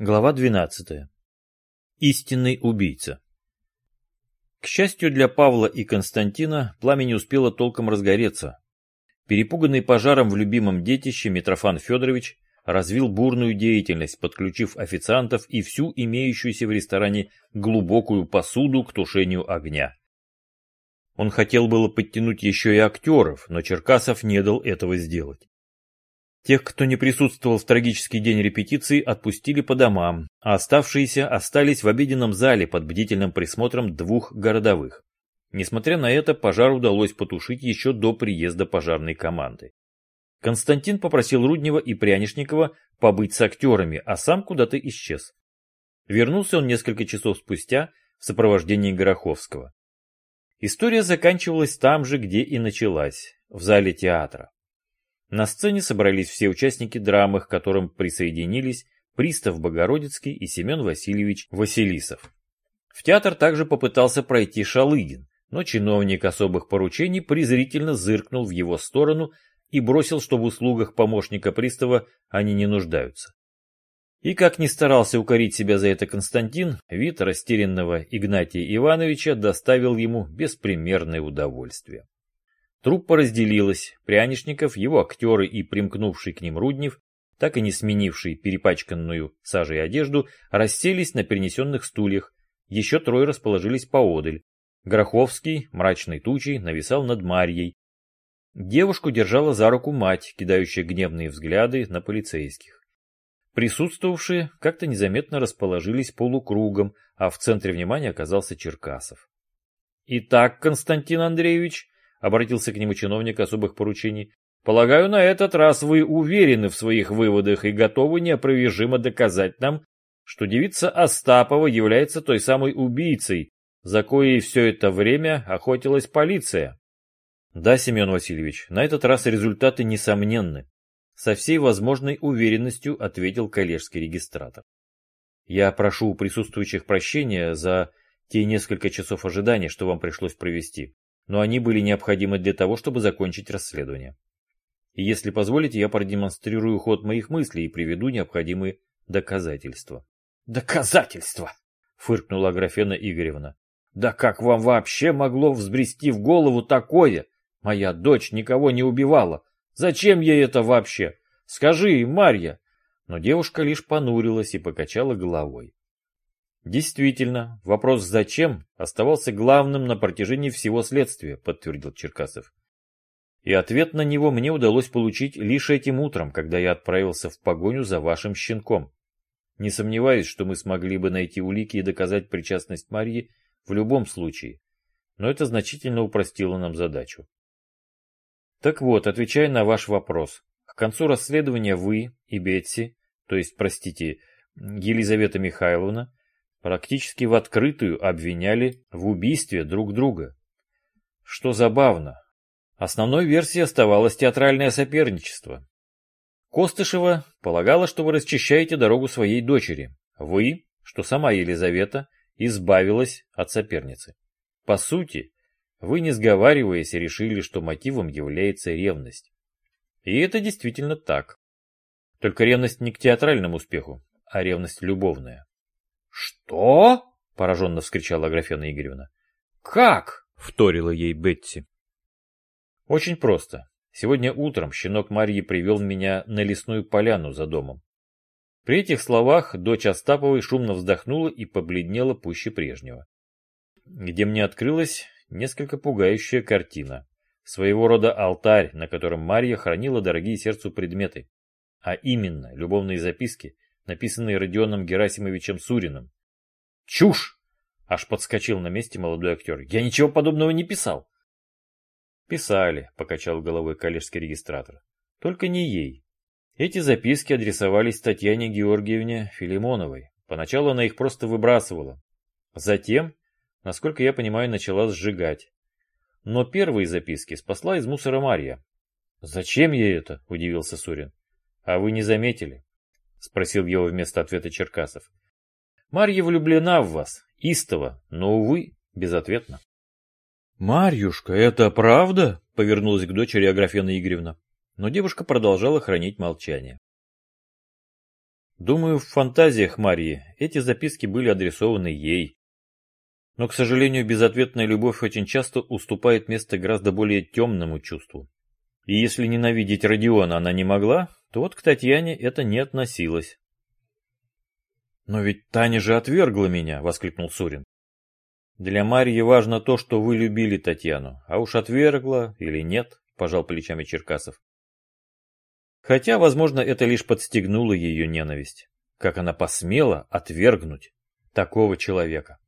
Глава 12. Истинный убийца. К счастью для Павла и Константина, пламя не успело толком разгореться. Перепуганный пожаром в любимом детище Митрофан Федорович развил бурную деятельность, подключив официантов и всю имеющуюся в ресторане глубокую посуду к тушению огня. Он хотел было подтянуть еще и актеров, но Черкасов не дал этого сделать. Тех, кто не присутствовал в трагический день репетиции, отпустили по домам, а оставшиеся остались в обеденном зале под бдительным присмотром двух городовых. Несмотря на это, пожар удалось потушить еще до приезда пожарной команды. Константин попросил Руднева и Прянишникова побыть с актерами, а сам куда-то исчез. Вернулся он несколько часов спустя в сопровождении Гороховского. История заканчивалась там же, где и началась, в зале театра. На сцене собрались все участники драмы, к которым присоединились Пристав Богородицкий и Семен Васильевич Василисов. В театр также попытался пройти Шалыгин, но чиновник особых поручений презрительно зыркнул в его сторону и бросил, что в услугах помощника пристава они не нуждаются. И как ни старался укорить себя за это Константин, вид растерянного Игнатия Ивановича доставил ему беспримерное удовольствие. Труппа разделилась, Прянишников, его актеры и примкнувший к ним Руднев, так и не сменивший перепачканную сажей одежду, расселись на перенесенных стульях, еще трое расположились поодаль. Гроховский, мрачной тучей, нависал над Марьей. Девушку держала за руку мать, кидающая гневные взгляды на полицейских. Присутствовавшие как-то незаметно расположились полукругом, а в центре внимания оказался Черкасов. «Итак, Константин Андреевич», обратился к нему чиновник особых поручений. Полагаю, на этот раз вы уверены в своих выводах и готовы неопровержимо доказать нам, что девица Остапова является той самой убийцей, за коей все это время охотилась полиция. Да, Семен Васильевич, на этот раз результаты несомненны. Со всей возможной уверенностью ответил коллежский регистратор. Я прошу у присутствующих прощения за те несколько часов ожидания, что вам пришлось провести но они были необходимы для того, чтобы закончить расследование. И если позволите, я продемонстрирую ход моих мыслей и приведу необходимые доказательства. Доказательства! фыркнула Аграфена Игоревна. Да как вам вообще могло взбрести в голову такое? Моя дочь никого не убивала. Зачем ей это вообще? Скажи, Марья. Но девушка лишь понурилась и покачала головой. Действительно, вопрос «зачем» оставался главным на протяжении всего следствия, подтвердил Черкасов. И ответ на него мне удалось получить лишь этим утром, когда я отправился в погоню за вашим щенком. Не сомневаюсь, что мы смогли бы найти улики и доказать причастность Марьи в любом случае, но это значительно упростило нам задачу. Так вот, отвечая на ваш вопрос, к концу расследования вы и Бетси, то есть, простите, Елизавета Михайловна, практически в открытую обвиняли в убийстве друг друга. Что забавно, основной версией оставалось театральное соперничество. Костышева полагала, что вы расчищаете дорогу своей дочери. Вы, что сама Елизавета, избавилась от соперницы. По сути, вы, не сговариваясь, решили, что мотивом является ревность. И это действительно так. Только ревность не к театральному успеху, а ревность любовная. «Что?» — пораженно вскричала Аграфена Игоревна. «Как?» — вторила ей Бетти. «Очень просто. Сегодня утром щенок Марьи привел меня на лесную поляну за домом. При этих словах дочь Остаповой шумно вздохнула и побледнела пуще прежнего. Где мне открылась несколько пугающая картина. Своего рода алтарь, на котором Марья хранила дорогие сердцу предметы. А именно, любовные записки, написанный Родионом Герасимовичем Суриным. «Чушь!» — аж подскочил на месте молодой актер. «Я ничего подобного не писал». «Писали», — покачал головой коллежский регистратор. «Только не ей. Эти записки адресовались Татьяне Георгиевне Филимоновой. Поначалу она их просто выбрасывала. Затем, насколько я понимаю, начала сжигать. Но первые записки спасла из мусора Марья. «Зачем ей это?» – удивился Сурин. «А вы не заметили? Спросил его вместо ответа Черкасов. Марья влюблена в вас, истово, но, увы, безответно. «Марьюшка, это правда?» — повернулась к дочери Аграфена Игоревна. Но девушка продолжала хранить молчание. Думаю, в фантазиях Марии эти записки были адресованы ей. Но, к сожалению, безответная любовь очень часто уступает место гораздо более темному чувству. И если ненавидеть Родиона она не могла, вот к Татьяне это не относилось. «Но ведь Таня же отвергла меня!» — воскликнул Сурин. «Для Марьи важно то, что вы любили Татьяну, а уж отвергла или нет», — пожал плечами Черкасов. Хотя, возможно, это лишь подстегнуло ее ненависть. Как она посмела отвергнуть такого человека.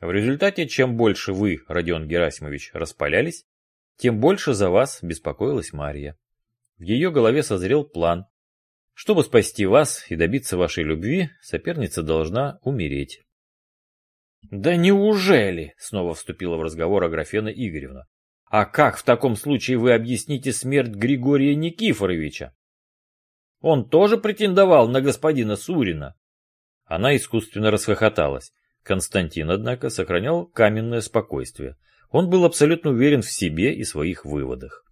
В результате, чем больше вы, Родион Герасимович, распалялись, тем больше за вас беспокоилась Марья. В ее голове созрел план, чтобы спасти вас и добиться вашей любви, соперница должна умереть. «Да неужели?» — снова вступила в разговор Аграфена Игоревна. «А как в таком случае вы объясните смерть Григория Никифоровича? Он тоже претендовал на господина Сурина?» Она искусственно расхохоталась. Константин, однако, сохранял каменное спокойствие. Он был абсолютно уверен в себе и своих выводах.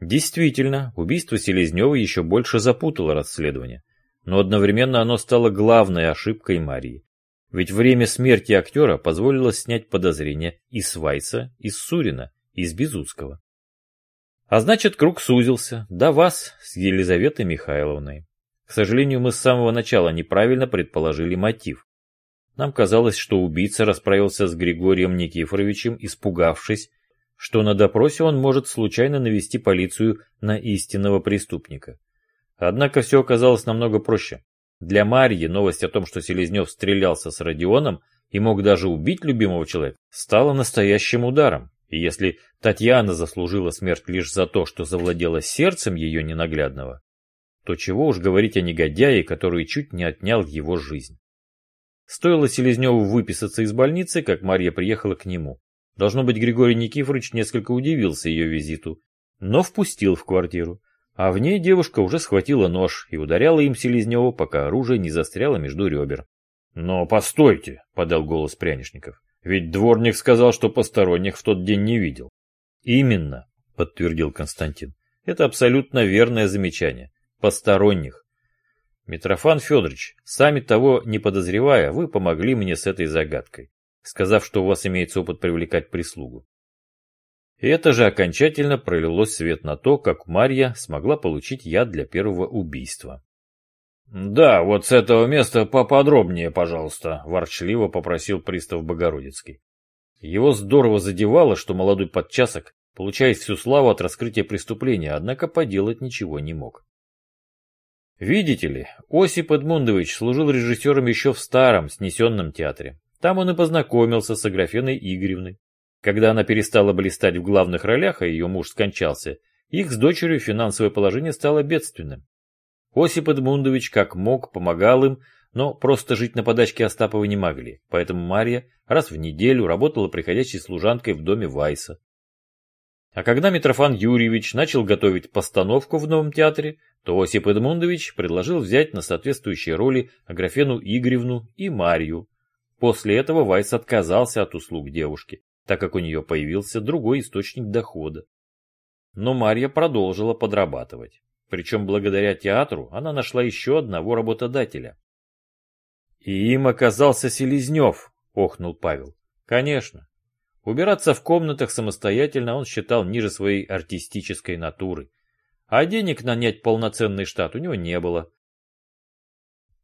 Действительно, убийство Селезнева еще больше запутало расследование, но одновременно оно стало главной ошибкой Марии. Ведь время смерти актера позволило снять подозрения и с Вайса, и с Сурина, и с Безуцкого. А значит, круг сузился до вас с Елизаветой Михайловной. К сожалению, мы с самого начала неправильно предположили мотив. Нам казалось, что убийца расправился с Григорием Никифоровичем, испугавшись, что на допросе он может случайно навести полицию на истинного преступника. Однако все оказалось намного проще. Для Марьи новость о том, что Селезнев стрелялся с Родионом и мог даже убить любимого человека, стала настоящим ударом. И если Татьяна заслужила смерть лишь за то, что завладела сердцем ее ненаглядного, то чего уж говорить о негодяе, который чуть не отнял его жизнь. Стоило Селезневу выписаться из больницы, как Марья приехала к нему. Должно быть, Григорий Никифорович несколько удивился ее визиту, но впустил в квартиру. А в ней девушка уже схватила нож и ударяла им Селезневу, пока оружие не застряло между ребер. «Но постойте», — подал голос Прянишников, — «ведь дворник сказал, что посторонних в тот день не видел». «Именно», — подтвердил Константин. «Это абсолютно верное замечание. Посторонних. Митрофан Федорович, сами того не подозревая, вы помогли мне с этой загадкой сказав, что у вас имеется опыт привлекать прислугу. И это же окончательно пролилось свет на то, как Марья смогла получить яд для первого убийства. «Да, вот с этого места поподробнее, пожалуйста», – ворчливо попросил пристав Богородицкий. Его здорово задевало, что молодой подчасок получает всю славу от раскрытия преступления, однако поделать ничего не мог. Видите ли, Осип Эдмундович служил режиссером еще в старом, снесенном театре. Там он и познакомился с Аграфеной Игоревной. Когда она перестала блистать в главных ролях, а ее муж скончался, их с дочерью финансовое положение стало бедственным. Осип Эдмундович как мог помогал им, но просто жить на подачке Остаповой не могли, поэтому Марья раз в неделю работала приходящей служанкой в доме Вайса. А когда Митрофан Юрьевич начал готовить постановку в новом театре, то Осип Эдмундович предложил взять на соответствующие роли Аграфену Игоревну и Марью, После этого Вайс отказался от услуг девушки, так как у нее появился другой источник дохода. Но Марья продолжила подрабатывать. Причем благодаря театру она нашла еще одного работодателя. «И им оказался Селезнев», — охнул Павел. «Конечно. Убираться в комнатах самостоятельно он считал ниже своей артистической натуры. А денег нанять полноценный штат у него не было.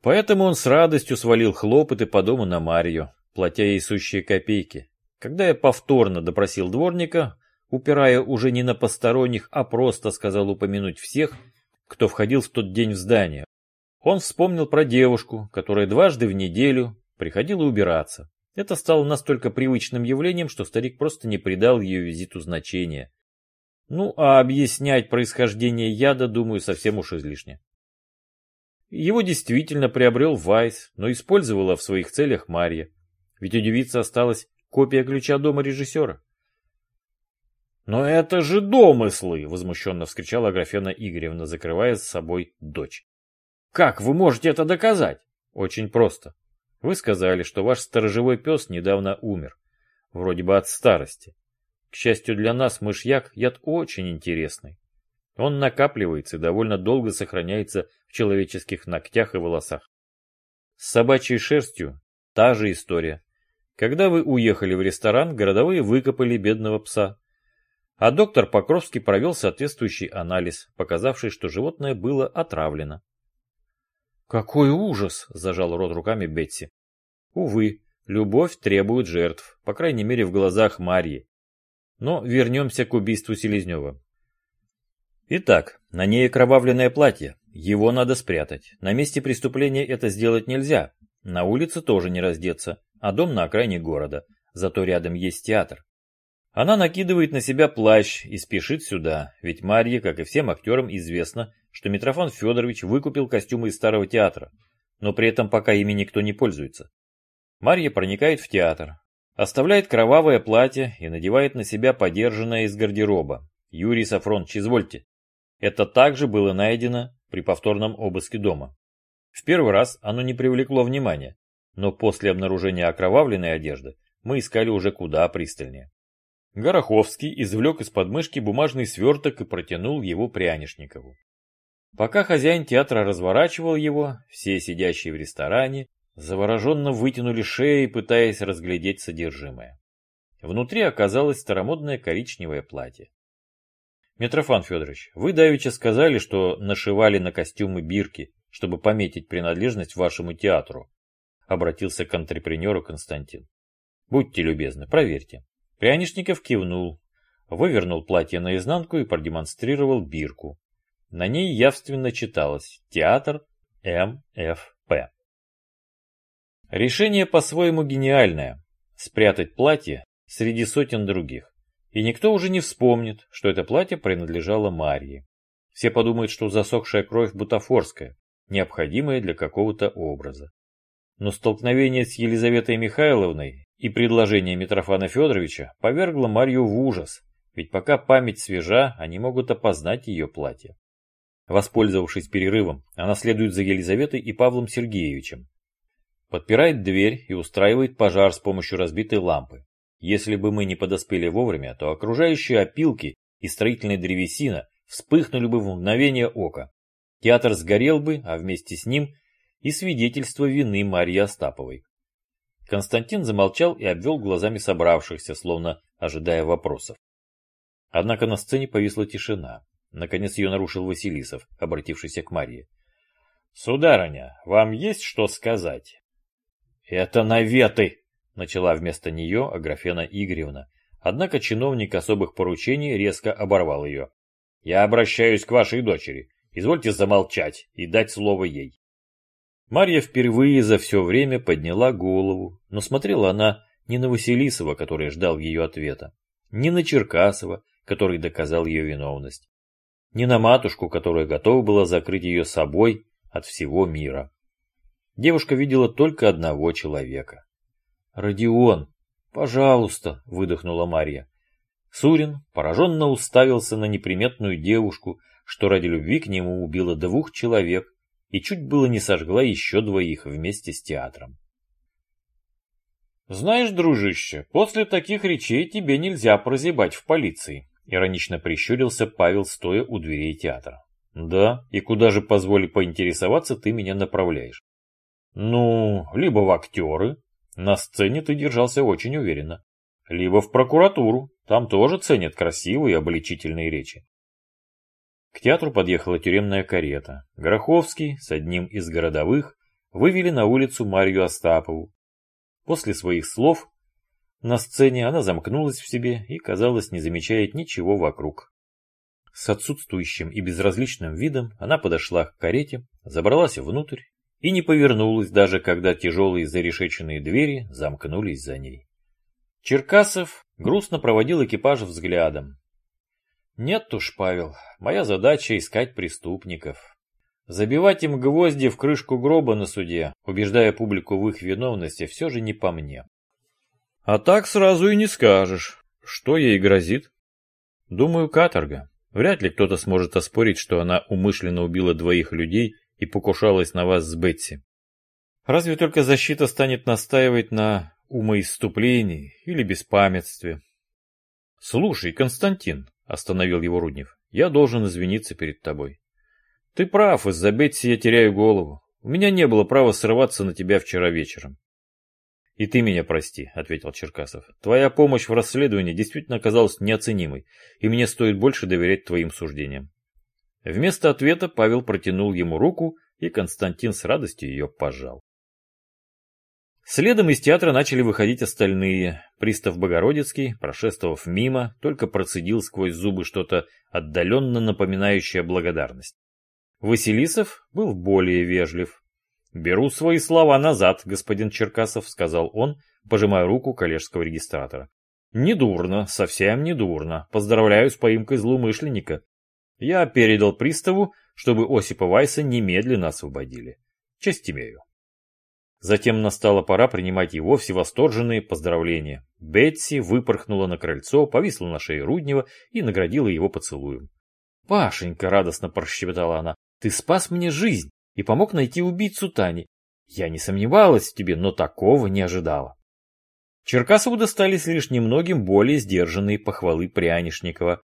Поэтому он с радостью свалил хлопоты по дому на Марию, платя ей сущие копейки. Когда я повторно допросил дворника, упирая уже не на посторонних, а просто сказал упомянуть всех, кто входил в тот день в здание, он вспомнил про девушку, которая дважды в неделю приходила убираться. Это стало настолько привычным явлением, что старик просто не придал ее визиту значения. Ну, а объяснять происхождение яда, думаю, совсем уж излишне. Его действительно приобрел Вайс, но использовала в своих целях Марья. Ведь у девицы осталась копия ключа дома режиссера. «Но это же домыслы!» — возмущенно вскричала Аграфена Игоревна, закрывая с собой дочь. «Как вы можете это доказать?» «Очень просто. Вы сказали, что ваш сторожевой пес недавно умер. Вроде бы от старости. К счастью для нас, мышьяк — яд очень интересный. Он накапливается и довольно долго сохраняется человеческих ногтях и волосах. С собачьей шерстью та же история. Когда вы уехали в ресторан, городовые выкопали бедного пса. А доктор Покровский провел соответствующий анализ, показавший, что животное было отравлено. «Какой ужас!» – зажал рот руками Бетси. Увы, любовь требует жертв, по крайней мере в глазах Марьи. Но вернемся к убийству Селезнева. Итак, на ней окровавленное платье. Его надо спрятать. На месте преступления это сделать нельзя. На улице тоже не раздеться, а дом на окраине города. Зато рядом есть театр. Она накидывает на себя плащ и спешит сюда, ведь Марье, как и всем актерам, известно, что Митрофан Федорович выкупил костюмы из старого театра, но при этом пока ими никто не пользуется. Марья проникает в театр, оставляет кровавое платье и надевает на себя подержанное из гардероба. Юрий Сафронович, извольте. Это также было найдено при повторном обыске дома. В первый раз оно не привлекло внимания, но после обнаружения окровавленной одежды мы искали уже куда пристальнее. Гороховский извлек из подмышки бумажный сверток и протянул его Прянишникову. Пока хозяин театра разворачивал его, все сидящие в ресторане завороженно вытянули шеи, пытаясь разглядеть содержимое. Внутри оказалось старомодное коричневое платье. Митрофан Федорович, вы давеча сказали, что нашивали на костюмы бирки, чтобы пометить принадлежность вашему театру. Обратился к антрепренеру Константин. Будьте любезны, проверьте. Прянишников кивнул, вывернул платье наизнанку и продемонстрировал бирку. На ней явственно читалось «Театр МФП». Решение по-своему гениальное – спрятать платье среди сотен других. И никто уже не вспомнит, что это платье принадлежало Марии. Все подумают, что засохшая кровь бутафорская, необходимая для какого-то образа. Но столкновение с Елизаветой Михайловной и предложение Митрофана Федоровича повергло Марью в ужас, ведь пока память свежа, они могут опознать ее платье. Воспользовавшись перерывом, она следует за Елизаветой и Павлом Сергеевичем. Подпирает дверь и устраивает пожар с помощью разбитой лампы. Если бы мы не подоспели вовремя, то окружающие опилки и строительная древесина вспыхнули бы в мгновение ока. Театр сгорел бы, а вместе с ним и свидетельство вины Марьи Остаповой. Константин замолчал и обвел глазами собравшихся, словно ожидая вопросов. Однако на сцене повисла тишина. Наконец ее нарушил Василисов, обратившийся к Марье. «Сударыня, вам есть что сказать?» «Это наветы!» — начала вместо нее Аграфена Игоревна. Однако чиновник особых поручений резко оборвал ее. «Я обращаюсь к вашей дочери. Извольте замолчать и дать слово ей». Марья впервые за все время подняла голову, но смотрела она не на Василисова, который ждал ее ответа, не на Черкасова, который доказал ее виновность, не на матушку, которая готова была закрыть ее собой от всего мира. Девушка видела только одного человека. «Родион, пожалуйста», — выдохнула Марья. Сурин пораженно уставился на неприметную девушку, что ради любви к нему убила двух человек и чуть было не сожгла еще двоих вместе с театром. «Знаешь, дружище, после таких речей тебе нельзя прозябать в полиции», иронично прищурился Павел, стоя у дверей театра. «Да, и куда же, позволь поинтересоваться, ты меня направляешь?» «Ну, либо в актеры, на сцене ты держался очень уверенно, либо в прокуратуру, там тоже ценят красивые обличительные речи. К театру подъехала тюремная карета. Гороховский с одним из городовых вывели на улицу Марию Остапову. После своих слов на сцене она замкнулась в себе и, казалось, не замечает ничего вокруг. С отсутствующим и безразличным видом она подошла к карете, забралась внутрь и не повернулась, даже когда тяжелые зарешеченные двери замкнулись за ней. Черкасов грустно проводил экипаж взглядом, нет уж, Павел, моя задача искать преступников. Забивать им гвозди в крышку гроба на суде, убеждая публику в их виновности, все же не по мне. А так сразу и не скажешь. Что ей грозит? Думаю, каторга. Вряд ли кто-то сможет оспорить, что она умышленно убила двоих людей и покушалась на вас с Бетси. Разве только защита станет настаивать на умоиступлении или беспамятстве. Слушай, Константин, остановил его Руднев. я должен извиниться перед тобой. Ты прав, из-за Бетси я теряю голову. У меня не было права срываться на тебя вчера вечером. «И ты меня прости», — ответил Черкасов. «Твоя помощь в расследовании действительно оказалась неоценимой, и мне стоит больше доверять твоим суждениям». Вместо ответа Павел протянул ему руку, и Константин с радостью ее пожал. Следом из театра начали выходить остальные. Пристав Богородицкий, прошествовав мимо, только процедил сквозь зубы что-то отдаленно напоминающее благодарность. Василисов был более вежлив. «Беру свои слова назад, господин Черкасов», — сказал он, пожимая руку коллежского регистратора. «Недурно, совсем недурно. Поздравляю с поимкой злоумышленника. Я передал приставу, чтобы Осипа Вайса немедленно освободили. Честь имею». Затем настала пора принимать его всевосторженные поздравления. Бетси выпорхнула на крыльцо, повисла на шее Руднева и наградила его поцелуем. «Пашенька!» — радостно прощебетала она. «Ты спас мне жизнь и помог найти убийцу Тани. Я не сомневалась в тебе, но такого не ожидала». Черкасову достались лишь немногим более сдержанные похвалы Прянишникова.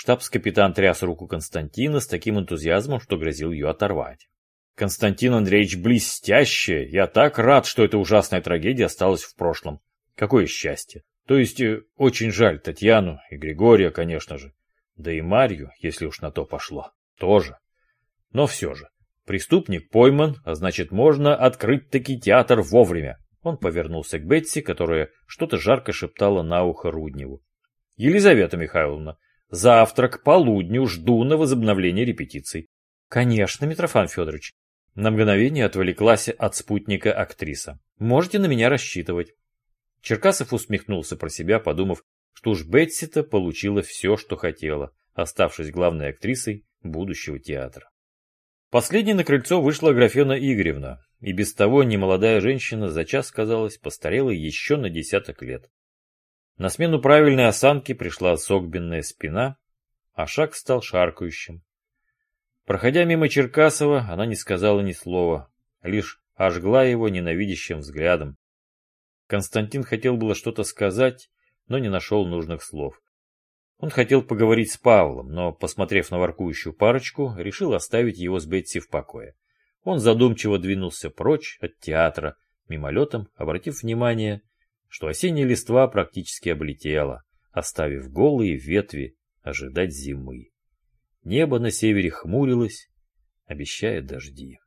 Штабс-капитан тряс руку Константина с таким энтузиазмом, что грозил ее оторвать. Константин Андреевич блестяще. Я так рад, что эта ужасная трагедия осталась в прошлом. Какое счастье. То есть, э, очень жаль Татьяну и Григория, конечно же. Да и Марью, если уж на то пошло. Тоже. Но все же. Преступник пойман, а значит можно открыть таки театр вовремя. Он повернулся к Бетси, которая что-то жарко шептала на ухо Рудневу. Елизавета Михайловна, завтра к полудню жду на возобновление репетиций. Конечно, Митрофан Федорович. На мгновение отвлеклась от спутника актриса. «Можете на меня рассчитывать». Черкасов усмехнулся про себя, подумав, что уж Бетси-то получила все, что хотела, оставшись главной актрисой будущего театра. Последней на крыльцо вышла Аграфена Игоревна, и без того немолодая женщина за час, казалось, постарела еще на десяток лет. На смену правильной осанки пришла согбенная спина, а шаг стал шаркающим. Проходя мимо Черкасова, она не сказала ни слова, лишь ожгла его ненавидящим взглядом. Константин хотел было что-то сказать, но не нашел нужных слов. Он хотел поговорить с Павлом, но, посмотрев на воркующую парочку, решил оставить его с Бетси в покое. Он задумчиво двинулся прочь от театра, мимолетом обратив внимание, что осенняя листва практически облетела, оставив голые ветви ожидать зимы. Небо на севере хмурилось, обещая дожди.